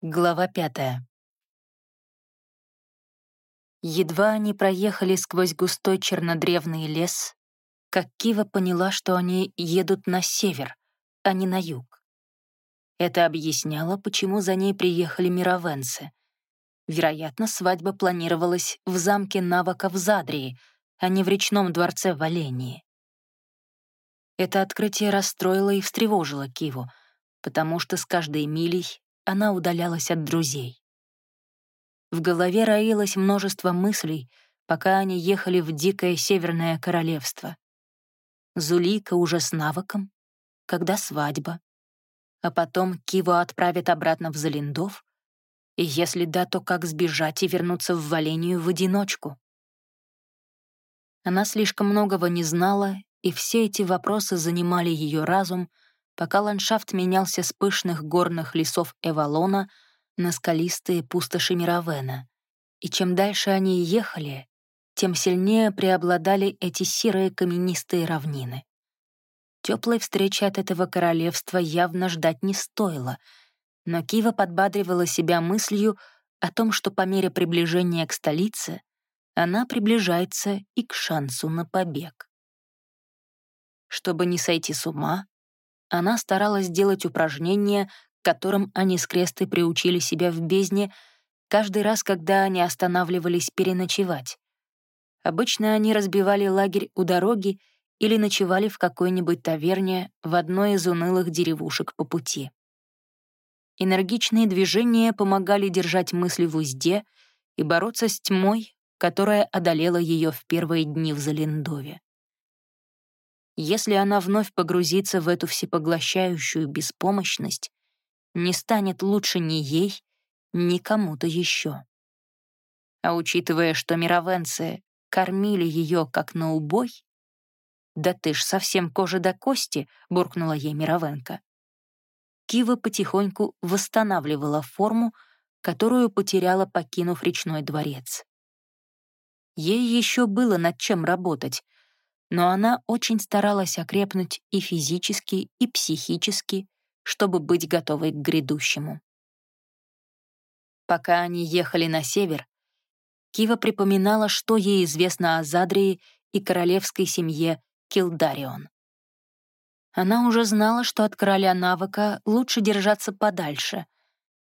Глава пятая. Едва они проехали сквозь густой чернодревный лес, как Кива поняла, что они едут на север, а не на юг. Это объясняло, почему за ней приехали мировенцы. Вероятно, свадьба планировалась в замке Навака в Задрии, а не в речном дворце в Олении. Это открытие расстроило и встревожило Киву, потому что с каждой милей она удалялась от друзей. В голове роилось множество мыслей, пока они ехали в дикое Северное Королевство. Зулика уже с навыком, когда свадьба. А потом Киво отправят обратно в Залиндов, и если да, то как сбежать и вернуться в Валению в одиночку? Она слишком многого не знала, и все эти вопросы занимали ее разум — пока ландшафт менялся с пышных горных лесов Эвалона на скалистые пустоши Мировена. И чем дальше они ехали, тем сильнее преобладали эти серые каменистые равнины. Теплой встречи от этого королевства явно ждать не стоило, но Кива подбадривала себя мыслью о том, что по мере приближения к столице она приближается и к шансу на побег. Чтобы не сойти с ума, она старалась делать упражнения, которым они с Крестой приучили себя в бездне, каждый раз, когда они останавливались переночевать. Обычно они разбивали лагерь у дороги или ночевали в какой-нибудь таверне в одной из унылых деревушек по пути. Энергичные движения помогали держать мысли в узде и бороться с тьмой, которая одолела ее в первые дни в Залендове. Если она вновь погрузится в эту всепоглощающую беспомощность, не станет лучше ни ей, ни кому-то еще. А учитывая, что мировенцы кормили ее как на убой, «Да ты ж совсем кожа до кости», — буркнула ей Мировенко. Кива потихоньку восстанавливала форму, которую потеряла, покинув речной дворец. Ей еще было над чем работать, но она очень старалась окрепнуть и физически, и психически, чтобы быть готовой к грядущему. Пока они ехали на север, Кива припоминала, что ей известно о Задрии и королевской семье Килдарион. Она уже знала, что от короля Навыка лучше держаться подальше,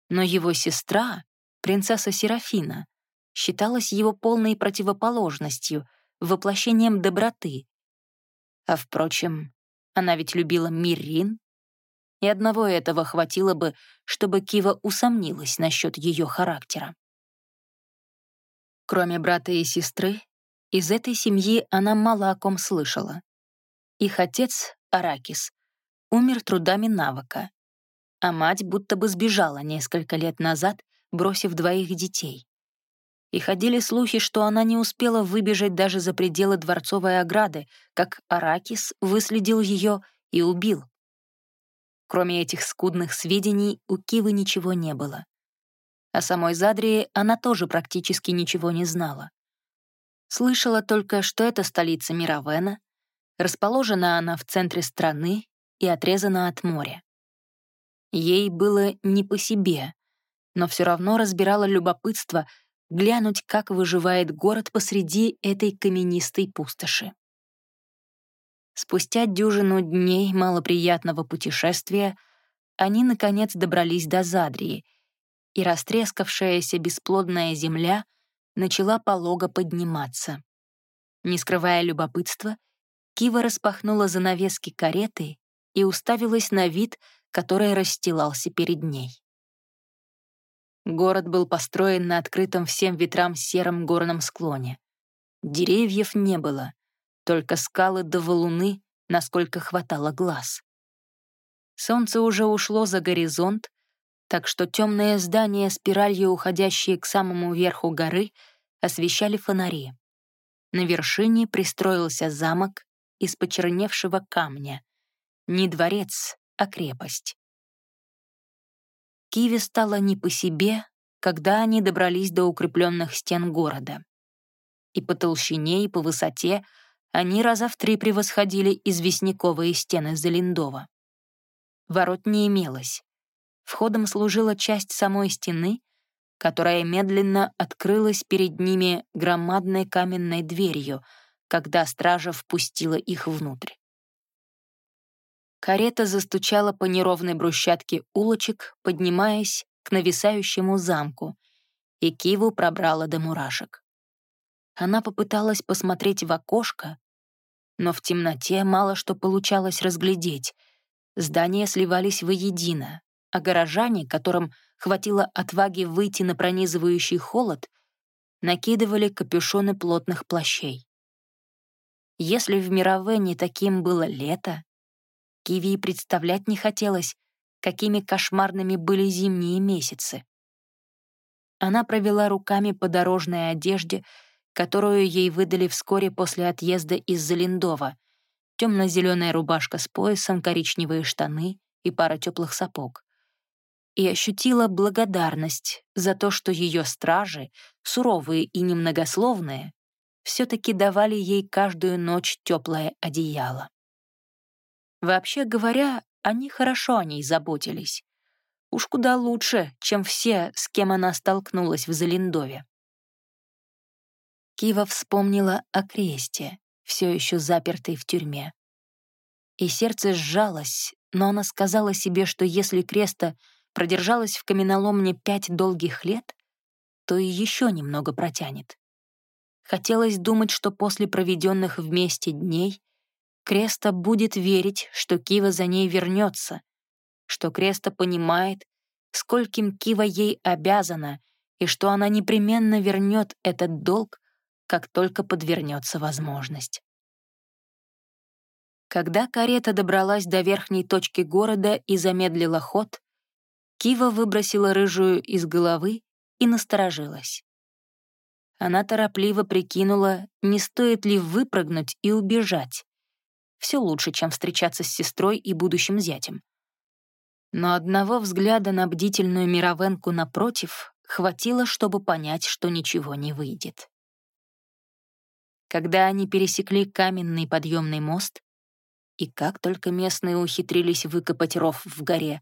но его сестра, принцесса Серафина, считалась его полной противоположностью, воплощением доброты, а впрочем, она ведь любила Мирин. И одного этого хватило бы, чтобы Кива усомнилась насчет ее характера. Кроме брата и сестры, из этой семьи она мало о ком слышала. Их отец, Аракис, умер трудами навыка, а мать будто бы сбежала несколько лет назад, бросив двоих детей и ходили слухи, что она не успела выбежать даже за пределы дворцовой ограды, как Аракис выследил ее и убил. Кроме этих скудных сведений, у Кивы ничего не было. О самой Задрии она тоже практически ничего не знала. Слышала только, что это столица Мировена, расположена она в центре страны и отрезана от моря. Ей было не по себе, но все равно разбирало любопытство — глянуть, как выживает город посреди этой каменистой пустоши. Спустя дюжину дней малоприятного путешествия они, наконец, добрались до Задрии, и растрескавшаяся бесплодная земля начала полого подниматься. Не скрывая любопытства, Кива распахнула занавески кареты и уставилась на вид, который расстилался перед ней. Город был построен на открытом всем ветрам сером горном склоне. Деревьев не было, только скалы до валуны, насколько хватало глаз. Солнце уже ушло за горизонт, так что темные здания, спиралью уходящие к самому верху горы, освещали фонари. На вершине пристроился замок из почерневшего камня. Не дворец, а крепость. Киви стало не по себе, когда они добрались до укрепленных стен города. И по толщине, и по высоте они раза в три превосходили известняковые стены Залиндова. Ворот не имелось. Входом служила часть самой стены, которая медленно открылась перед ними громадной каменной дверью, когда стража впустила их внутрь. Карета застучала по неровной брусчатке улочек, поднимаясь к нависающему замку, и Киву пробрала до мурашек. Она попыталась посмотреть в окошко, но в темноте мало что получалось разглядеть. Здания сливались воедино, а горожане, которым хватило отваги выйти на пронизывающий холод, накидывали капюшоны плотных плащей. Если в Мировене таким было лето, Киви представлять не хотелось, какими кошмарными были зимние месяцы. Она провела руками по дорожной одежде, которую ей выдали вскоре после отъезда из Залиндова. Темно-зеленая рубашка с поясом, коричневые штаны и пара теплых сапог. И ощутила благодарность за то, что ее стражи, суровые и немногословные, все-таки давали ей каждую ночь теплое одеяло. Вообще говоря, они хорошо о ней заботились. Уж куда лучше, чем все, с кем она столкнулась в Залиндове. Кива вспомнила о кресте, все еще запертой в тюрьме. И сердце сжалось, но она сказала себе, что если креста продержалась в каменоломне пять долгих лет, то и еще немного протянет. Хотелось думать, что после проведенных вместе дней Креста будет верить, что Кива за ней вернется, что Креста понимает, скольким Кива ей обязана, и что она непременно вернет этот долг, как только подвернется возможность. Когда карета добралась до верхней точки города и замедлила ход, Кива выбросила рыжую из головы и насторожилась. Она торопливо прикинула, не стоит ли выпрыгнуть и убежать. Все лучше, чем встречаться с сестрой и будущим зятем. Но одного взгляда на бдительную Мировенку напротив хватило, чтобы понять, что ничего не выйдет. Когда они пересекли каменный подъемный мост, и как только местные ухитрились выкопать ров в горе,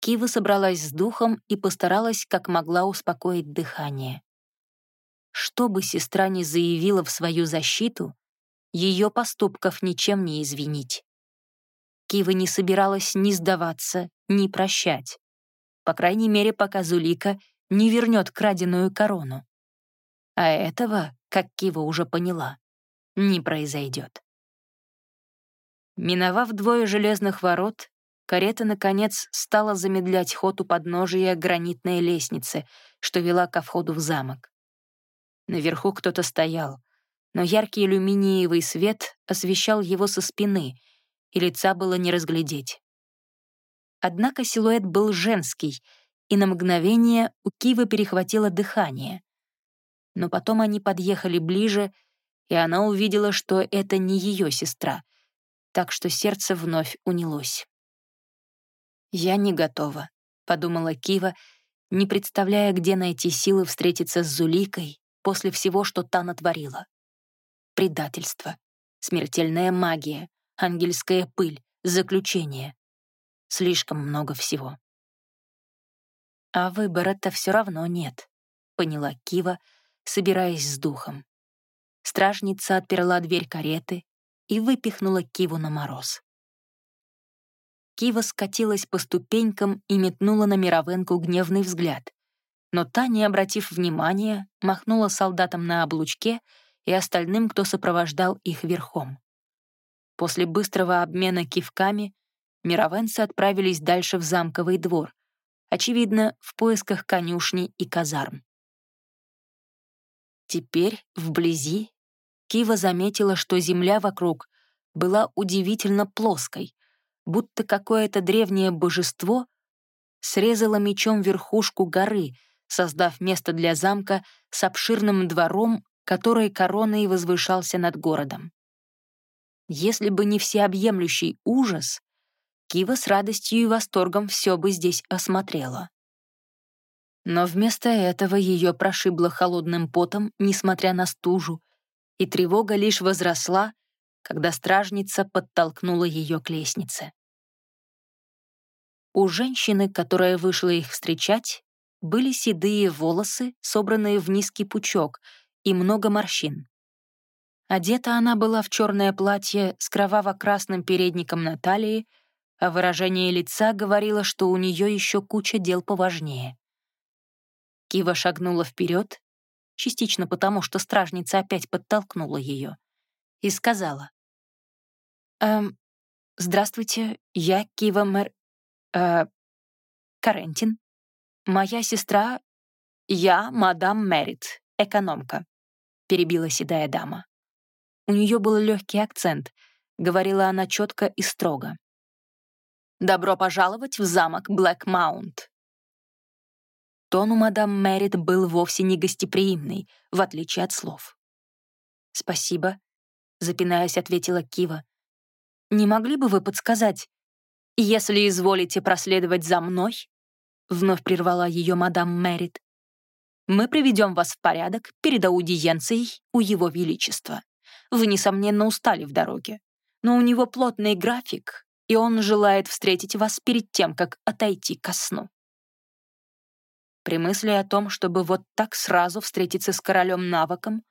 Кива собралась с духом и постаралась как могла успокоить дыхание. Что бы сестра ни заявила в свою защиту, ее поступков ничем не извинить. Кива не собиралась ни сдаваться, ни прощать. По крайней мере, пока Зулика не вернет краденую корону. А этого, как Кива уже поняла, не произойдет. Миновав двое железных ворот, карета, наконец, стала замедлять ход у подножия гранитной лестницы, что вела ко входу в замок. Наверху кто-то стоял, но яркий алюминиевый свет освещал его со спины, и лица было не разглядеть. Однако силуэт был женский, и на мгновение у Кивы перехватило дыхание. Но потом они подъехали ближе, и она увидела, что это не ее сестра, так что сердце вновь унялось. «Я не готова», — подумала Кива, не представляя, где найти силы встретиться с Зуликой после всего, что та натворила предательство, смертельная магия, ангельская пыль, заключение. Слишком много всего. А выбора-то все равно нет, поняла Кива, собираясь с духом. Стражница отперла дверь кареты и выпихнула Киву на мороз. Кива скатилась по ступенькам и метнула на Мировенку гневный взгляд. Но та, не обратив внимания, махнула солдатам на облучке и остальным, кто сопровождал их верхом. После быстрого обмена кивками мировенцы отправились дальше в замковый двор, очевидно, в поисках конюшни и казарм. Теперь, вблизи, Кива заметила, что земля вокруг была удивительно плоской, будто какое-то древнее божество срезало мечом верхушку горы, создав место для замка с обширным двором который короной возвышался над городом. Если бы не всеобъемлющий ужас, Кива с радостью и восторгом все бы здесь осмотрела. Но вместо этого ее прошибло холодным потом, несмотря на стужу, и тревога лишь возросла, когда стражница подтолкнула ее к лестнице. У женщины, которая вышла их встречать, были седые волосы, собранные в низкий пучок, и много морщин. Одета она была в черное платье с кроваво-красным передником на талии, а выражение лица говорило, что у нее еще куча дел поважнее. Кива шагнула вперед, частично потому, что стражница опять подтолкнула ее, и сказала. «Эм, здравствуйте, я Кива Мэр... Э, Карентин. Моя сестра... Я мадам Мерит, экономка», — перебила седая дама. У нее был легкий акцент, говорила она четко и строго. «Добро пожаловать в замок Блэк Маунт». Тон у мадам Мэрит был вовсе не гостеприимный, в отличие от слов. «Спасибо», — запинаясь, ответила Кива. «Не могли бы вы подсказать, если изволите проследовать за мной?» Вновь прервала ее мадам Мэрит. «Мы приведем вас в порядок перед аудиенцией у Его Величества. Вы, несомненно, устали в дороге, но у него плотный график, и он желает встретить вас перед тем, как отойти ко сну». При мысли о том, чтобы вот так сразу встретиться с королем навыком,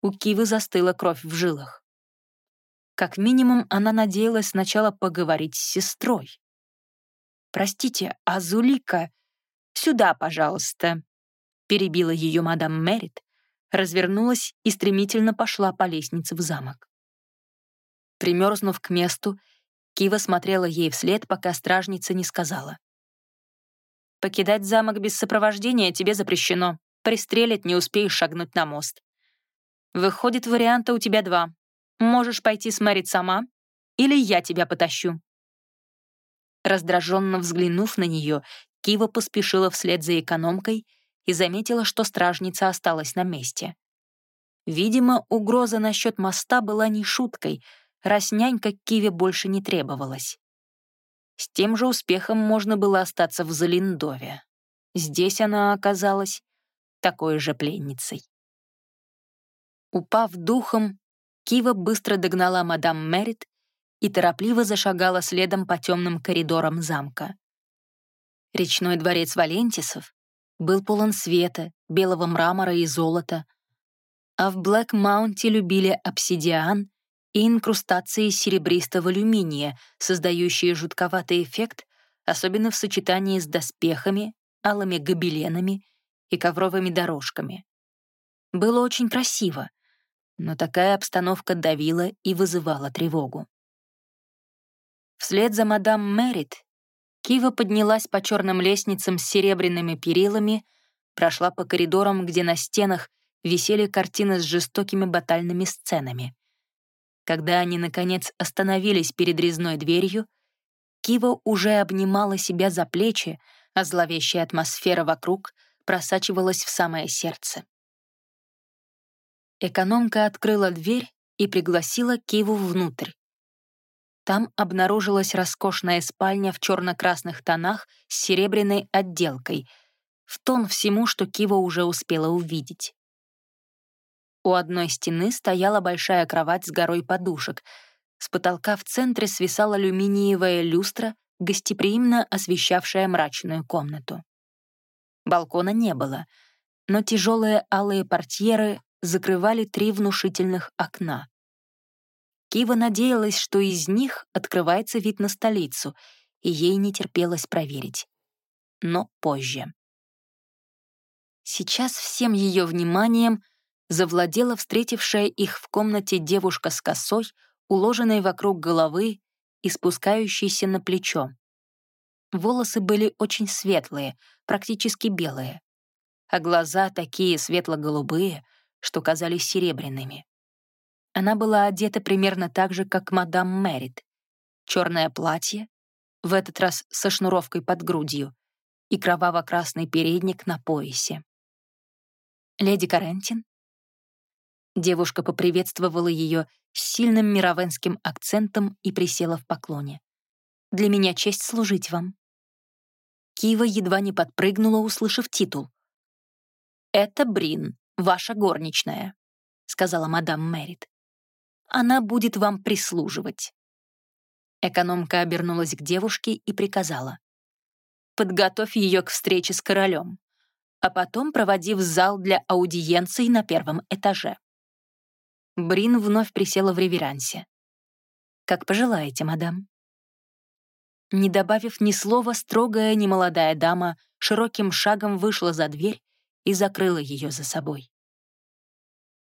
у Кивы застыла кровь в жилах. Как минимум, она надеялась сначала поговорить с сестрой. «Простите, а Зулика...» «Сюда, пожалуйста», — перебила ее мадам Мерит, развернулась и стремительно пошла по лестнице в замок. Примерзнув к месту, Кива смотрела ей вслед, пока стражница не сказала. Покидать замок без сопровождения тебе запрещено. Пристрелить не успеешь шагнуть на мост. Выходит, варианта у тебя два. Можешь пойти смерить сама, или я тебя потащу». Раздраженно взглянув на нее, Кива поспешила вслед за экономкой и заметила, что стражница осталась на месте. Видимо, угроза насчет моста была не шуткой, раз нянька Киве больше не требовалась. С тем же успехом можно было остаться в Залиндове. Здесь она оказалась такой же пленницей. Упав духом, Кива быстро догнала мадам Мерит и торопливо зашагала следом по темным коридорам замка. Речной дворец Валентисов был полон света, белого мрамора и золота, а в Блэк-Маунте любили обсидиан и инкрустации серебристого алюминия, создающие жутковатый эффект, особенно в сочетании с доспехами, алыми гобеленами и ковровыми дорожками. Было очень красиво, но такая обстановка давила и вызывала тревогу. Вслед за мадам Мэрит Кива поднялась по черным лестницам с серебряными перилами, прошла по коридорам, где на стенах висели картины с жестокими батальными сценами. Когда они, наконец, остановились перед резной дверью, Кива уже обнимала себя за плечи, а зловещая атмосфера вокруг просачивалась в самое сердце. Экономка открыла дверь и пригласила Киву внутрь. Там обнаружилась роскошная спальня в черно-красных тонах с серебряной отделкой, в тон всему, что Кива уже успела увидеть. У одной стены стояла большая кровать с горой подушек. С потолка в центре свисала алюминиевая люстра, гостеприимно освещавшая мрачную комнату. Балкона не было, но тяжелые алые портьеры закрывали три внушительных окна. Кива надеялась, что из них открывается вид на столицу, и ей не терпелось проверить. Но позже. Сейчас всем ее вниманием — завладела встретившая их в комнате девушка с косой, уложенной вокруг головы и спускающейся на плечо. Волосы были очень светлые, практически белые, а глаза такие светло-голубые, что казались серебряными. Она была одета примерно так же, как мадам Мэрит. Черное платье, в этот раз со шнуровкой под грудью, и кроваво-красный передник на поясе. «Леди Карентин?» Девушка поприветствовала ее с сильным мировенским акцентом и присела в поклоне. «Для меня честь служить вам». Кива едва не подпрыгнула, услышав титул. «Это Брин, ваша горничная», — сказала мадам Мэрит. «Она будет вам прислуживать». Экономка обернулась к девушке и приказала. подготовь ее к встрече с королем, а потом проводи в зал для аудиенций на первом этаже». Брин вновь присела в реверансе. «Как пожелаете, мадам». Не добавив ни слова, строгая немолодая дама широким шагом вышла за дверь и закрыла ее за собой.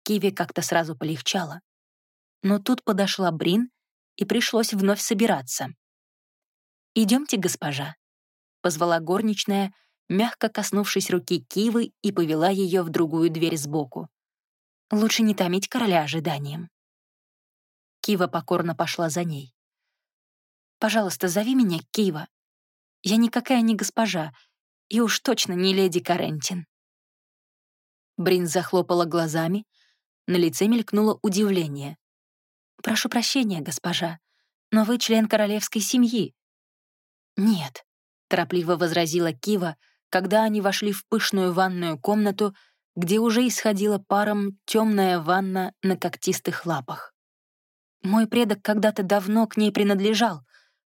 Киви как-то сразу полегчало. Но тут подошла Брин, и пришлось вновь собираться. «Идемте, госпожа», — позвала горничная, мягко коснувшись руки Кивы и повела ее в другую дверь сбоку. «Лучше не томить короля ожиданием». Кива покорно пошла за ней. «Пожалуйста, зови меня Кива. Я никакая не госпожа, и уж точно не леди Карентин». Брин захлопала глазами, на лице мелькнуло удивление. «Прошу прощения, госпожа, но вы член королевской семьи». «Нет», — торопливо возразила Кива, когда они вошли в пышную ванную комнату, где уже исходила паром темная ванна на когтистых лапах. Мой предок когда-то давно к ней принадлежал,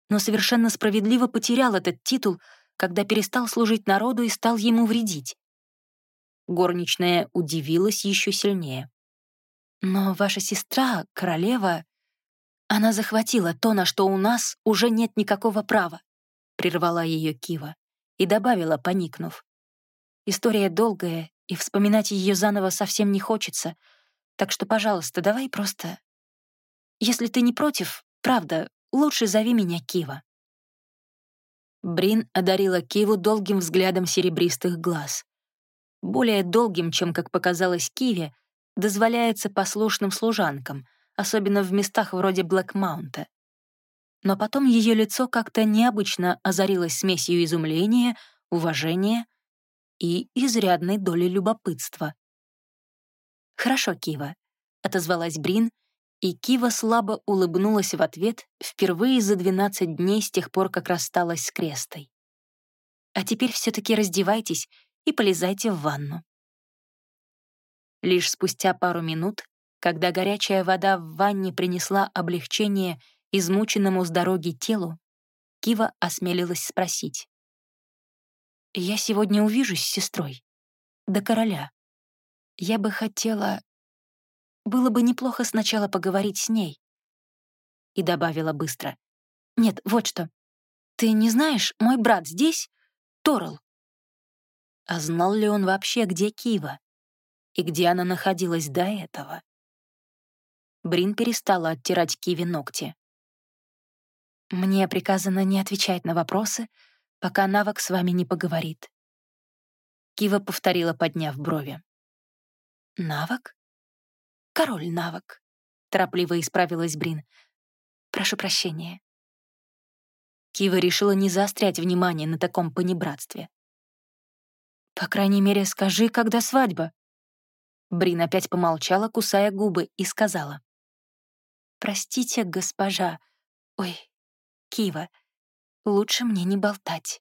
но совершенно справедливо потерял этот титул, когда перестал служить народу и стал ему вредить. Горничная удивилась еще сильнее. «Но ваша сестра, королева, она захватила то, на что у нас уже нет никакого права», — прервала ее Кива и добавила, поникнув. «История долгая, и вспоминать ее заново совсем не хочется, так что, пожалуйста, давай просто... Если ты не против, правда, лучше зови меня Кива». Брин одарила Киву долгим взглядом серебристых глаз. Более долгим, чем, как показалось Киве, дозволяется послушным служанкам, особенно в местах вроде Блэкмаунта. Но потом ее лицо как-то необычно озарилось смесью изумления, уважения и изрядной доли любопытства. «Хорошо, Кива», — отозвалась Брин, и Кива слабо улыбнулась в ответ впервые за 12 дней с тех пор, как рассталась с Крестой. «А теперь все таки раздевайтесь и полезайте в ванну». Лишь спустя пару минут, когда горячая вода в ванне принесла облегчение измученному с дороги телу, Кива осмелилась спросить. «Я сегодня увижусь с сестрой. До короля. Я бы хотела... Было бы неплохо сначала поговорить с ней». И добавила быстро. «Нет, вот что. Ты не знаешь, мой брат здесь? Торл». А знал ли он вообще, где Кива? И где она находилась до этого. Брин перестала оттирать Киви ногти. «Мне приказано не отвечать на вопросы, пока Навок с вами не поговорит». Кива повторила, подняв брови. «Навок? Король Навок», — торопливо исправилась Брин. «Прошу прощения». Кива решила не заострять внимание на таком понебратстве. «По крайней мере, скажи, когда свадьба?» Брин опять помолчала, кусая губы, и сказала. «Простите, госпожа. Ой, Кива, лучше мне не болтать».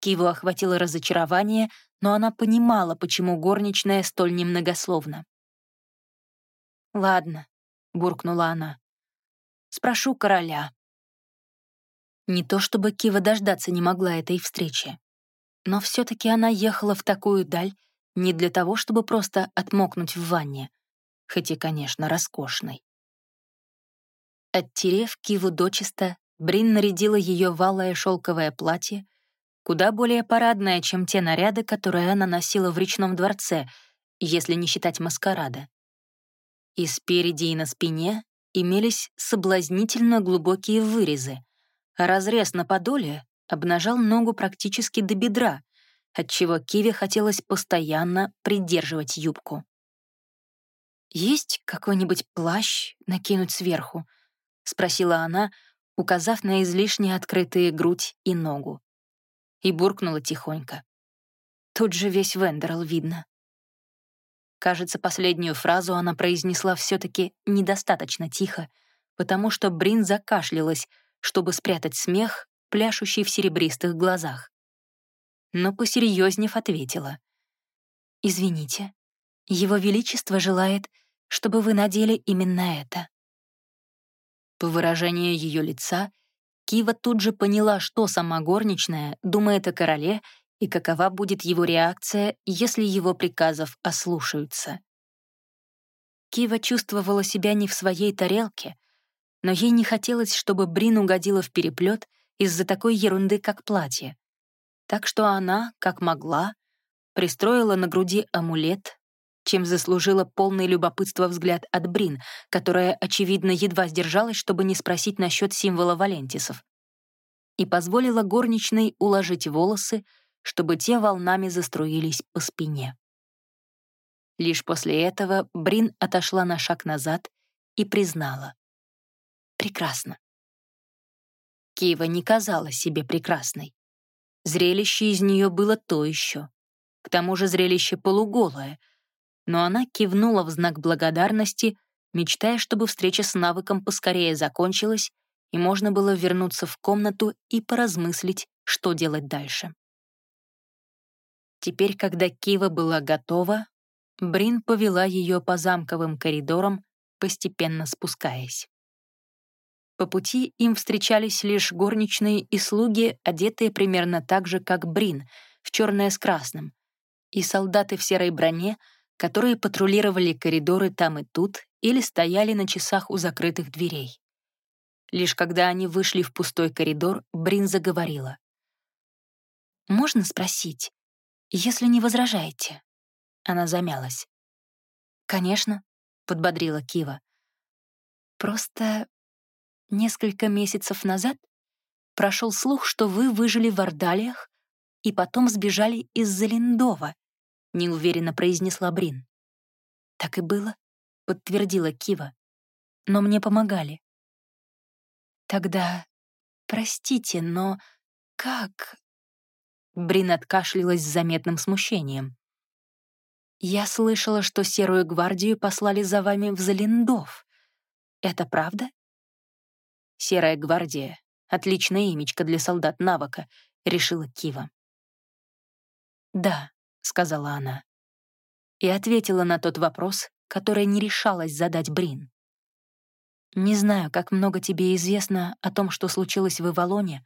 Киву охватило разочарование, но она понимала, почему горничная столь немногословна. «Ладно», — буркнула она. «Спрошу короля». Не то чтобы Кива дождаться не могла этой встречи, но все таки она ехала в такую даль, не для того, чтобы просто отмокнуть в ванне, хоть и, конечно, роскошной. Оттерев Киву дочисто, Брин нарядила ее валое шелковое платье, куда более парадное, чем те наряды, которые она носила в речном дворце, если не считать маскарада. И спереди, и на спине имелись соблазнительно глубокие вырезы, а разрез на подоле обнажал ногу практически до бедра, отчего Киви хотелось постоянно придерживать юбку. «Есть какой-нибудь плащ накинуть сверху?» — спросила она, указав на излишне открытые грудь и ногу. И буркнула тихонько. Тут же весь Вендерл видно. Кажется, последнюю фразу она произнесла все таки недостаточно тихо, потому что Брин закашлялась, чтобы спрятать смех, пляшущий в серебристых глазах но, посерьезнев, ответила. «Извините, Его Величество желает, чтобы вы надели именно это». По выражению ее лица Кива тут же поняла, что сама горничная думает о короле и какова будет его реакция, если его приказов ослушаются. Кива чувствовала себя не в своей тарелке, но ей не хотелось, чтобы Брин угодила в переплет из-за такой ерунды, как платье. Так что она, как могла, пристроила на груди амулет, чем заслужила полное любопытство взгляд от Брин, которая, очевидно, едва сдержалась, чтобы не спросить насчет символа Валентисов, и позволила горничной уложить волосы, чтобы те волнами заструились по спине. Лишь после этого Брин отошла на шаг назад и признала. «Прекрасно». Киева не казалась себе прекрасной. Зрелище из нее было то еще. К тому же зрелище полуголое — но она кивнула в знак благодарности, мечтая, чтобы встреча с навыком поскорее закончилась, и можно было вернуться в комнату и поразмыслить, что делать дальше. Теперь, когда Кива была готова, Брин повела ее по замковым коридорам, постепенно спускаясь. По пути им встречались лишь горничные и слуги, одетые примерно так же, как Брин, в черное с красным, и солдаты в серой броне — которые патрулировали коридоры там и тут или стояли на часах у закрытых дверей. Лишь когда они вышли в пустой коридор, Брин заговорила. «Можно спросить, если не возражаете?» Она замялась. «Конечно», — подбодрила Кива. «Просто несколько месяцев назад прошел слух, что вы выжили в Ордалиях и потом сбежали из Залиндова неуверенно произнесла Брин. «Так и было», — подтвердила Кива. «Но мне помогали». «Тогда простите, но как...» Брин откашлялась с заметным смущением. «Я слышала, что Серую гвардию послали за вами в Залиндов. Это правда?» «Серая гвардия — отличная имечко для солдат Навока», — решила Кива. «Да, сказала она. И ответила на тот вопрос, который не решалась задать Брин. «Не знаю, как много тебе известно о том, что случилось в Ивалоне,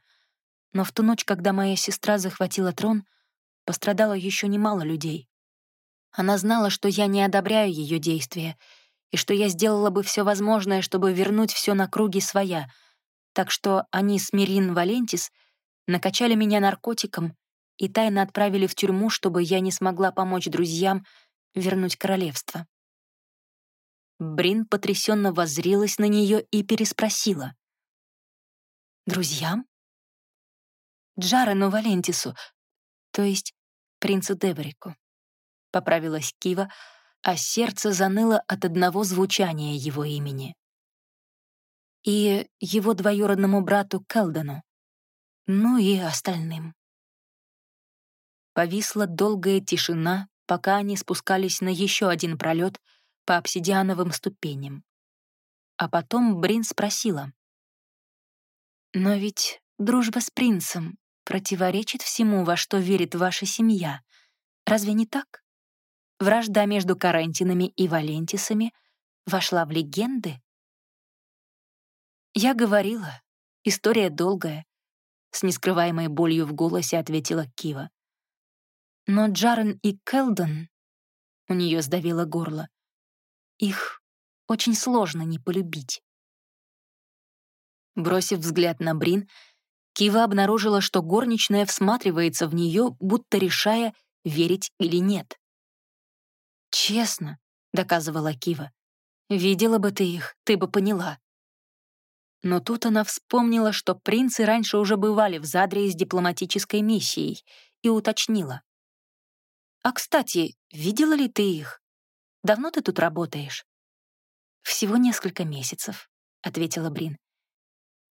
но в ту ночь, когда моя сестра захватила трон, пострадало еще немало людей. Она знала, что я не одобряю ее действия и что я сделала бы все возможное, чтобы вернуть все на круги своя, так что они с Мирин Валентис накачали меня наркотиком и тайно отправили в тюрьму, чтобы я не смогла помочь друзьям вернуть королевство. Брин потрясенно воззрилась на нее и переспросила. «Друзьям?» «Джарену Валентису, то есть принцу Деверику», — поправилась Кива, а сердце заныло от одного звучания его имени. «И его двоюродному брату Келдену, ну и остальным». Повисла долгая тишина, пока они спускались на еще один пролет по обсидиановым ступеням. А потом Брин спросила. «Но ведь дружба с принцем противоречит всему, во что верит ваша семья. Разве не так? Вражда между Карентинами и Валентисами вошла в легенды?» «Я говорила, история долгая», — с нескрываемой болью в голосе ответила Кива. Но Джарен и Келден, у нее сдавило горло, их очень сложно не полюбить. Бросив взгляд на Брин, Кива обнаружила, что горничная всматривается в нее, будто решая, верить или нет. «Честно», — доказывала Кива, — «видела бы ты их, ты бы поняла». Но тут она вспомнила, что принцы раньше уже бывали в Задре с дипломатической миссией, и уточнила. «А, кстати, видела ли ты их? Давно ты тут работаешь?» «Всего несколько месяцев», — ответила Брин.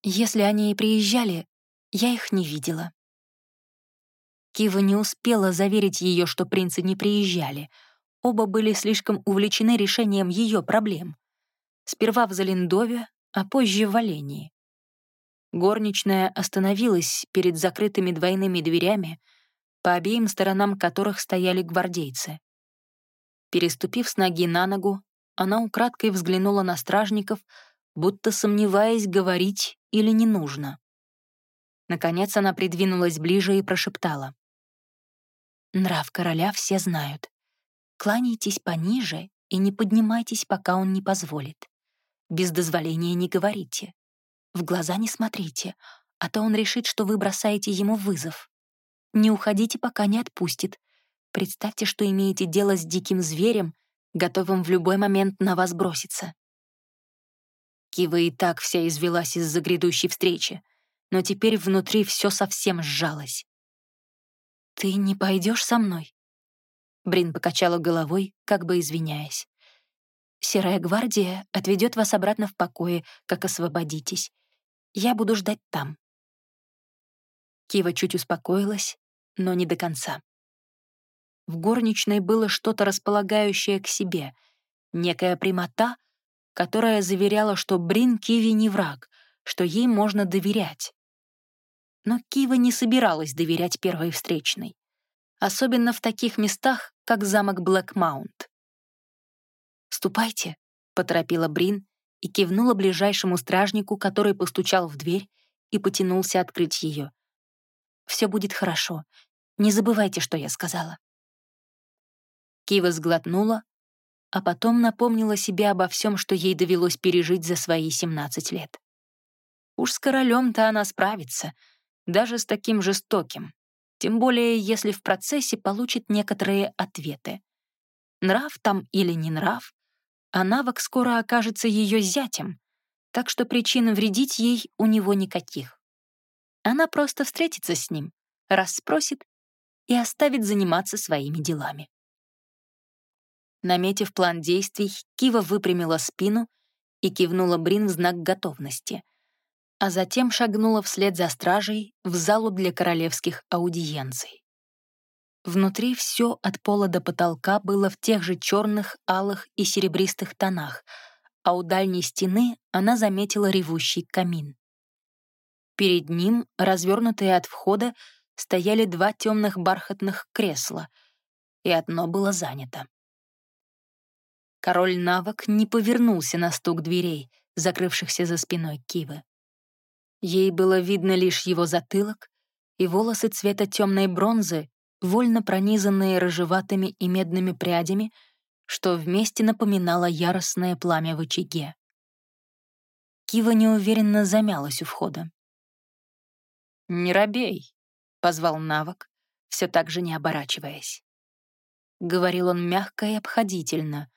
«Если они и приезжали, я их не видела». Кива не успела заверить ее, что принцы не приезжали. Оба были слишком увлечены решением ее проблем. Сперва в Залиндове, а позже в Валении. Горничная остановилась перед закрытыми двойными дверями, по обеим сторонам которых стояли гвардейцы. Переступив с ноги на ногу, она украдкой взглянула на стражников, будто сомневаясь, говорить или не нужно. Наконец она придвинулась ближе и прошептала. «Нрав короля все знают. Кланяйтесь пониже и не поднимайтесь, пока он не позволит. Без дозволения не говорите. В глаза не смотрите, а то он решит, что вы бросаете ему вызов. Не уходите, пока не отпустит. Представьте, что имеете дело с диким зверем, готовым в любой момент на вас броситься. Кива и так вся извелась из-за грядущей встречи, но теперь внутри все совсем сжалось. «Ты не пойдешь со мной?» Брин покачала головой, как бы извиняясь. «Серая гвардия отведет вас обратно в покое, как освободитесь. Я буду ждать там». Кива чуть успокоилась, но не до конца. В горничной было что-то располагающее к себе, некая прямота, которая заверяла, что Брин Киви не враг, что ей можно доверять. Но Кива не собиралась доверять первой встречной, особенно в таких местах, как замок Блэкмаунт. «Ступайте», — поторопила Брин и кивнула ближайшему стражнику, который постучал в дверь и потянулся открыть ее. «Все будет хорошо. Не забывайте, что я сказала». Кива сглотнула, а потом напомнила себе обо всем, что ей довелось пережить за свои 17 лет. Уж с королем-то она справится, даже с таким жестоким, тем более если в процессе получит некоторые ответы. Нрав там или не нрав, а навык скоро окажется ее зятем, так что причин вредить ей у него никаких. Она просто встретится с ним, расспросит и оставит заниматься своими делами. Наметив план действий, Кива выпрямила спину и кивнула Брин в знак готовности, а затем шагнула вслед за стражей в залу для королевских аудиенций. Внутри все от пола до потолка было в тех же черных, алых и серебристых тонах, а у дальней стены она заметила ревущий камин. Перед ним, развернутые от входа, стояли два темных бархатных кресла, и одно было занято. Король Навок не повернулся на стук дверей, закрывшихся за спиной Кивы. Ей было видно лишь его затылок и волосы цвета темной бронзы, вольно пронизанные рыжеватыми и медными прядями, что вместе напоминало яростное пламя в очаге. Кива неуверенно замялась у входа. «Не робей», — позвал Навок, все так же не оборачиваясь. Говорил он мягко и обходительно,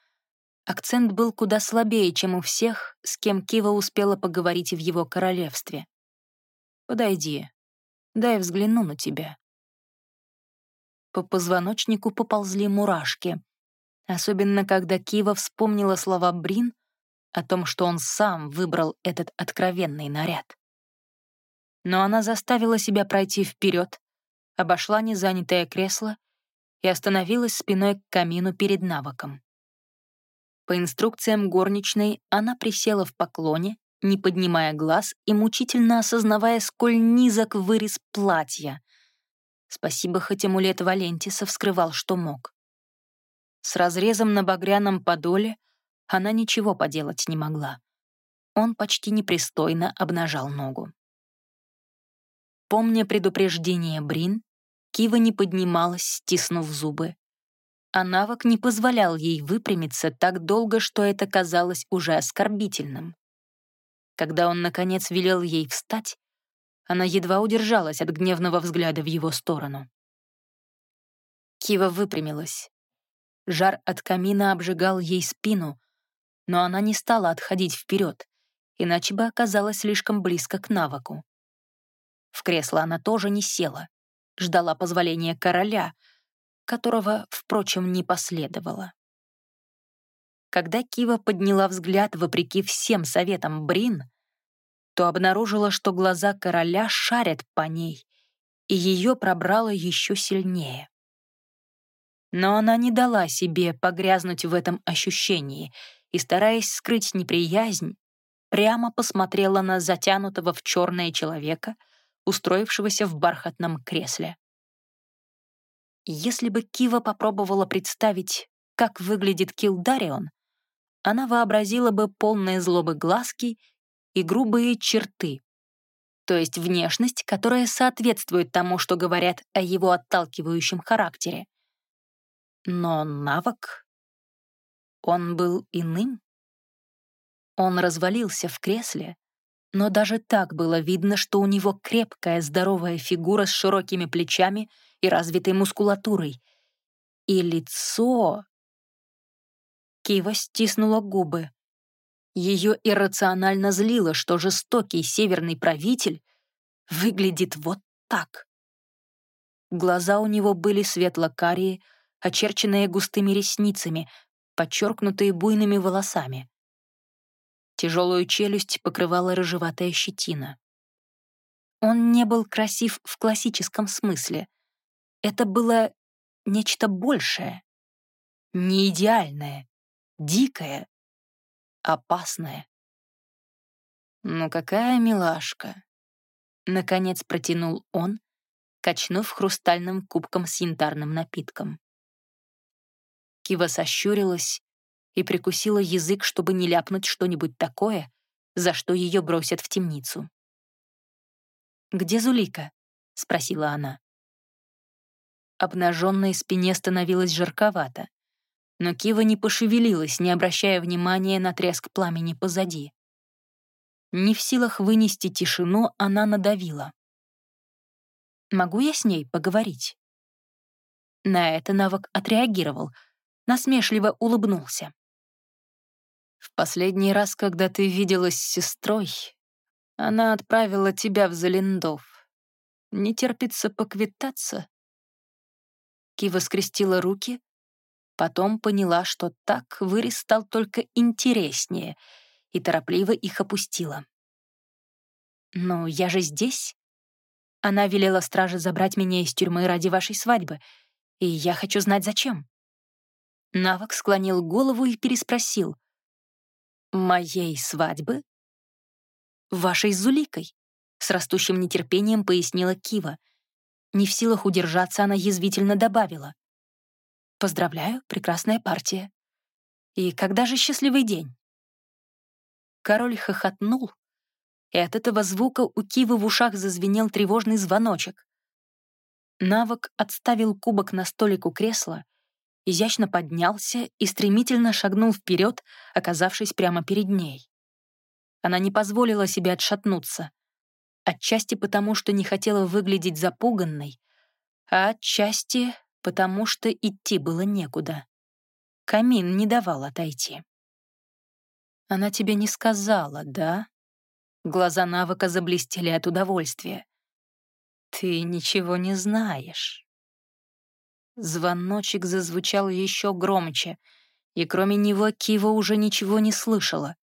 Акцент был куда слабее, чем у всех, с кем Кива успела поговорить в его королевстве. «Подойди, дай взгляну на тебя». По позвоночнику поползли мурашки, особенно когда Кива вспомнила слова Брин о том, что он сам выбрал этот откровенный наряд. Но она заставила себя пройти вперед, обошла незанятое кресло и остановилась спиной к камину перед навыком. По инструкциям горничной она присела в поклоне, не поднимая глаз и мучительно осознавая, сколь низок вырез платья. Спасибо, хоть амулет Валентиса вскрывал, что мог. С разрезом на багряном подоле она ничего поделать не могла. Он почти непристойно обнажал ногу. Помня предупреждение Брин, Кива не поднималась, стиснув зубы а навык не позволял ей выпрямиться так долго, что это казалось уже оскорбительным. Когда он, наконец, велел ей встать, она едва удержалась от гневного взгляда в его сторону. Кива выпрямилась. Жар от камина обжигал ей спину, но она не стала отходить вперед, иначе бы оказалась слишком близко к навыку. В кресло она тоже не села, ждала позволения короля — которого, впрочем, не последовало. Когда Кива подняла взгляд вопреки всем советам Брин, то обнаружила, что глаза короля шарят по ней, и ее пробрало еще сильнее. Но она не дала себе погрязнуть в этом ощущении и, стараясь скрыть неприязнь, прямо посмотрела на затянутого в черное человека, устроившегося в бархатном кресле. Если бы Кива попробовала представить, как выглядит Килдарион, она вообразила бы полные злобы глазки и грубые черты. то есть внешность, которая соответствует тому, что говорят о его отталкивающем характере. Но навык... Он был иным. Он развалился в кресле, но даже так было видно, что у него крепкая, здоровая фигура с широкими плечами и развитой мускулатурой. И лицо... Кива стиснула губы. Ее иррационально злило, что жестокий северный правитель выглядит вот так. Глаза у него были светло-карие, очерченные густыми ресницами, подчеркнутые буйными волосами. Тяжелую челюсть покрывала рыжеватая щетина. Он не был красив в классическом смысле. Это было нечто большее, не идеальное, дикое, опасное. «Ну какая милашка!» Наконец протянул он, качнув хрустальным кубком с янтарным напитком. Кива сощурилась и прикусила язык, чтобы не ляпнуть что-нибудь такое, за что ее бросят в темницу. «Где Зулика?» — спросила она. Обнаженной спине становилось жарковато но Кива не пошевелилась, не обращая внимания на треск пламени позади. Не в силах вынести тишину, она надавила. «Могу я с ней поговорить?» На это навык отреагировал, насмешливо улыбнулся. «В последний раз, когда ты виделась с сестрой, она отправила тебя в Залендов. Не терпится поквитаться?» Кива скрестила руки, Потом поняла, что так вырез стал только интереснее, и торопливо их опустила. «Ну, я же здесь. Она велела страже забрать меня из тюрьмы ради вашей свадьбы, и я хочу знать, зачем». Навок склонил голову и переспросил. «Моей свадьбы?» «Вашей Зуликой», — с растущим нетерпением пояснила Кива. Не в силах удержаться, она язвительно добавила. Поздравляю, прекрасная партия. И когда же счастливый день? Король хохотнул, и от этого звука у Кивы в ушах зазвенел тревожный звоночек. Навок отставил кубок на столик у кресла, изящно поднялся и стремительно шагнул вперед, оказавшись прямо перед ней. Она не позволила себе отшатнуться, отчасти потому, что не хотела выглядеть запуганной, а отчасти потому что идти было некуда. Камин не давал отойти. «Она тебе не сказала, да?» Глаза навыка заблестели от удовольствия. «Ты ничего не знаешь». Звоночек зазвучал еще громче, и кроме него Кива уже ничего не слышала.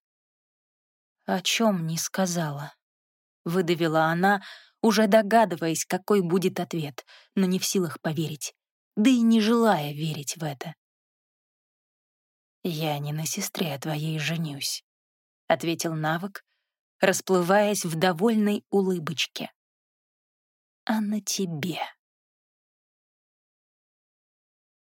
«О чем не сказала?» — выдавила она, уже догадываясь, какой будет ответ, но не в силах поверить да и не желая верить в это. «Я не на сестре твоей женюсь», — ответил навык, расплываясь в довольной улыбочке. «А на тебе».